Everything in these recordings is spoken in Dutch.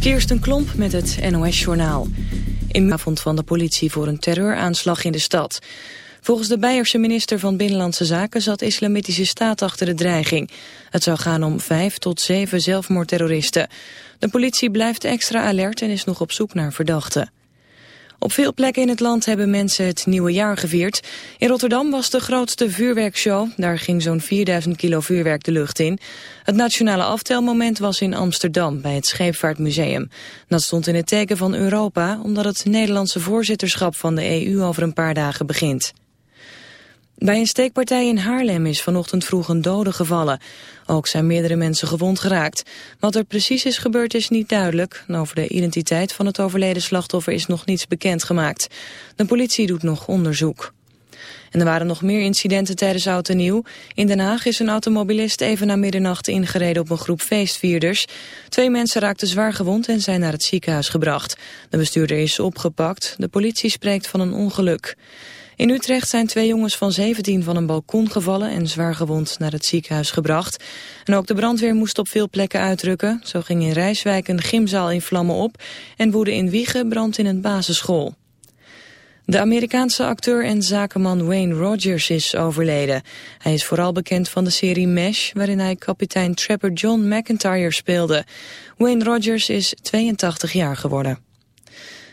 Kirsten Klomp met het NOS-journaal. In avond van de politie voor een terreuraanslag in de stad. Volgens de Beierse minister van Binnenlandse Zaken zat islamitische staat achter de dreiging. Het zou gaan om vijf tot zeven zelfmoordterroristen. De politie blijft extra alert en is nog op zoek naar verdachten. Op veel plekken in het land hebben mensen het nieuwe jaar gevierd. In Rotterdam was de grootste vuurwerkshow. Daar ging zo'n 4000 kilo vuurwerk de lucht in. Het nationale aftelmoment was in Amsterdam bij het Scheepvaartmuseum. Dat stond in het teken van Europa omdat het Nederlandse voorzitterschap van de EU over een paar dagen begint. Bij een steekpartij in Haarlem is vanochtend vroeg een dode gevallen. Ook zijn meerdere mensen gewond geraakt. Wat er precies is gebeurd is niet duidelijk. Over de identiteit van het overleden slachtoffer is nog niets bekendgemaakt. De politie doet nog onderzoek. En er waren nog meer incidenten tijdens Oud en Nieuw. In Den Haag is een automobilist even na middernacht ingereden op een groep feestvierders. Twee mensen raakten zwaar gewond en zijn naar het ziekenhuis gebracht. De bestuurder is opgepakt. De politie spreekt van een ongeluk. In Utrecht zijn twee jongens van 17 van een balkon gevallen en zwaar gewond naar het ziekenhuis gebracht. En ook de brandweer moest op veel plekken uitrukken. Zo ging in Rijswijk een gymzaal in vlammen op en woedde in Wiegen brand in een basisschool. De Amerikaanse acteur en zakenman Wayne Rogers is overleden. Hij is vooral bekend van de serie MASH, waarin hij kapitein Trapper John McIntyre speelde. Wayne Rogers is 82 jaar geworden.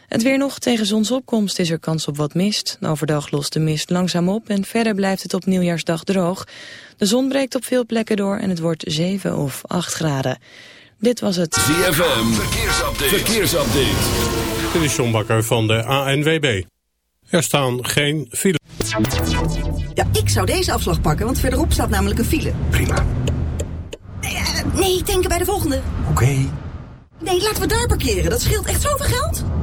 Het weer nog tegen zonsopkomst is er kans op wat mist. Overdag lost de mist langzaam op en verder blijft het op nieuwjaarsdag droog. De zon breekt op veel plekken door en het wordt 7 of 8 graden. Dit was het ZFM Verkeersupdate. Verkeersupdate. Dit is John Bakker van de ANWB. Er staan geen files. Ja, ik zou deze afslag pakken, want verderop staat namelijk een file. Prima. Nee, nee denk bij de volgende. Oké. Nee, laten we daar parkeren. Dat scheelt echt zoveel geld.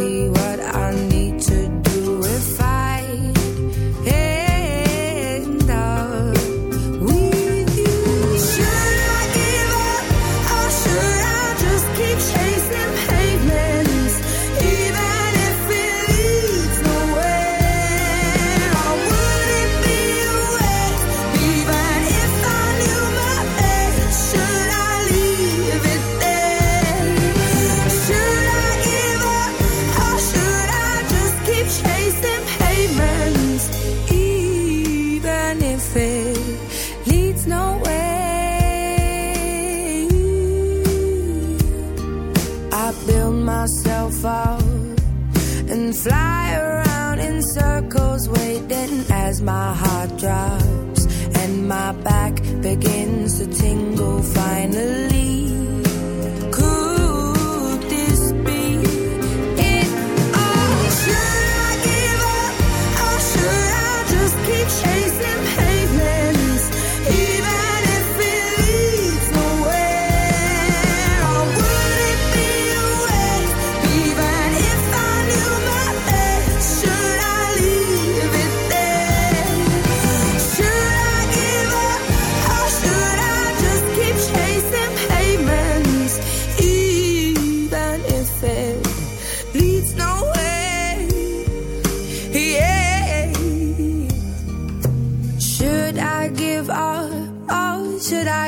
the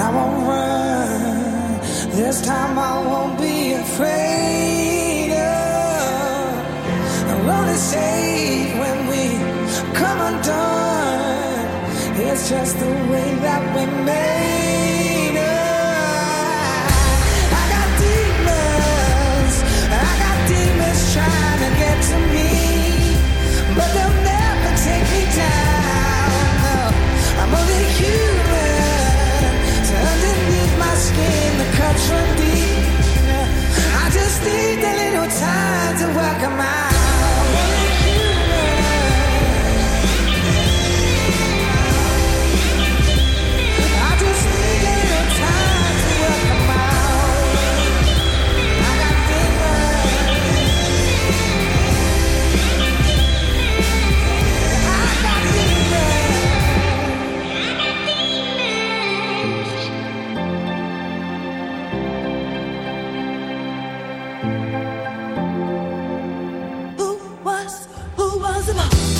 And I won't run. This time I won't be afraid. The road is safe when we come undone. It's just the way that we I just need a little time to work on my. Who was, who was the boss?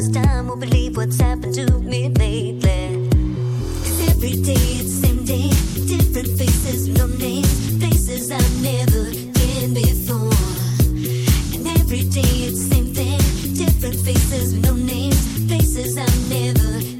much time will believe what's happened to me lately. Cause every day it's same day, different faces, no names, faces I've never been before. And every day it's same thing, different faces, no names, faces I've never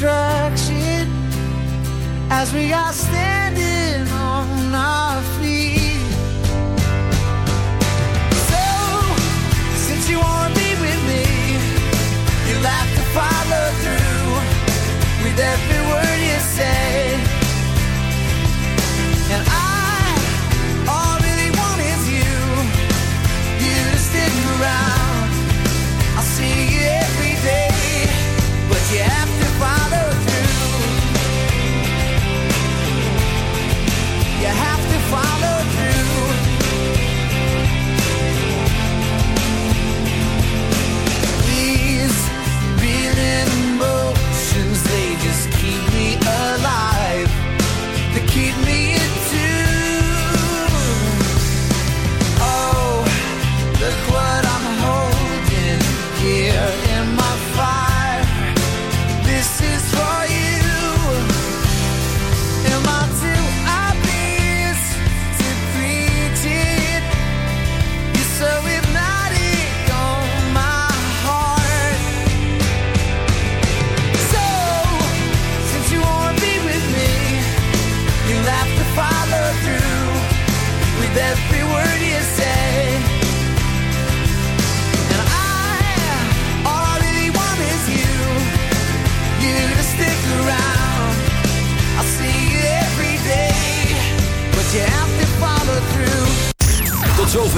destruction as we are standing on our feet. So, since you want to be with me, you'll have to follow through with every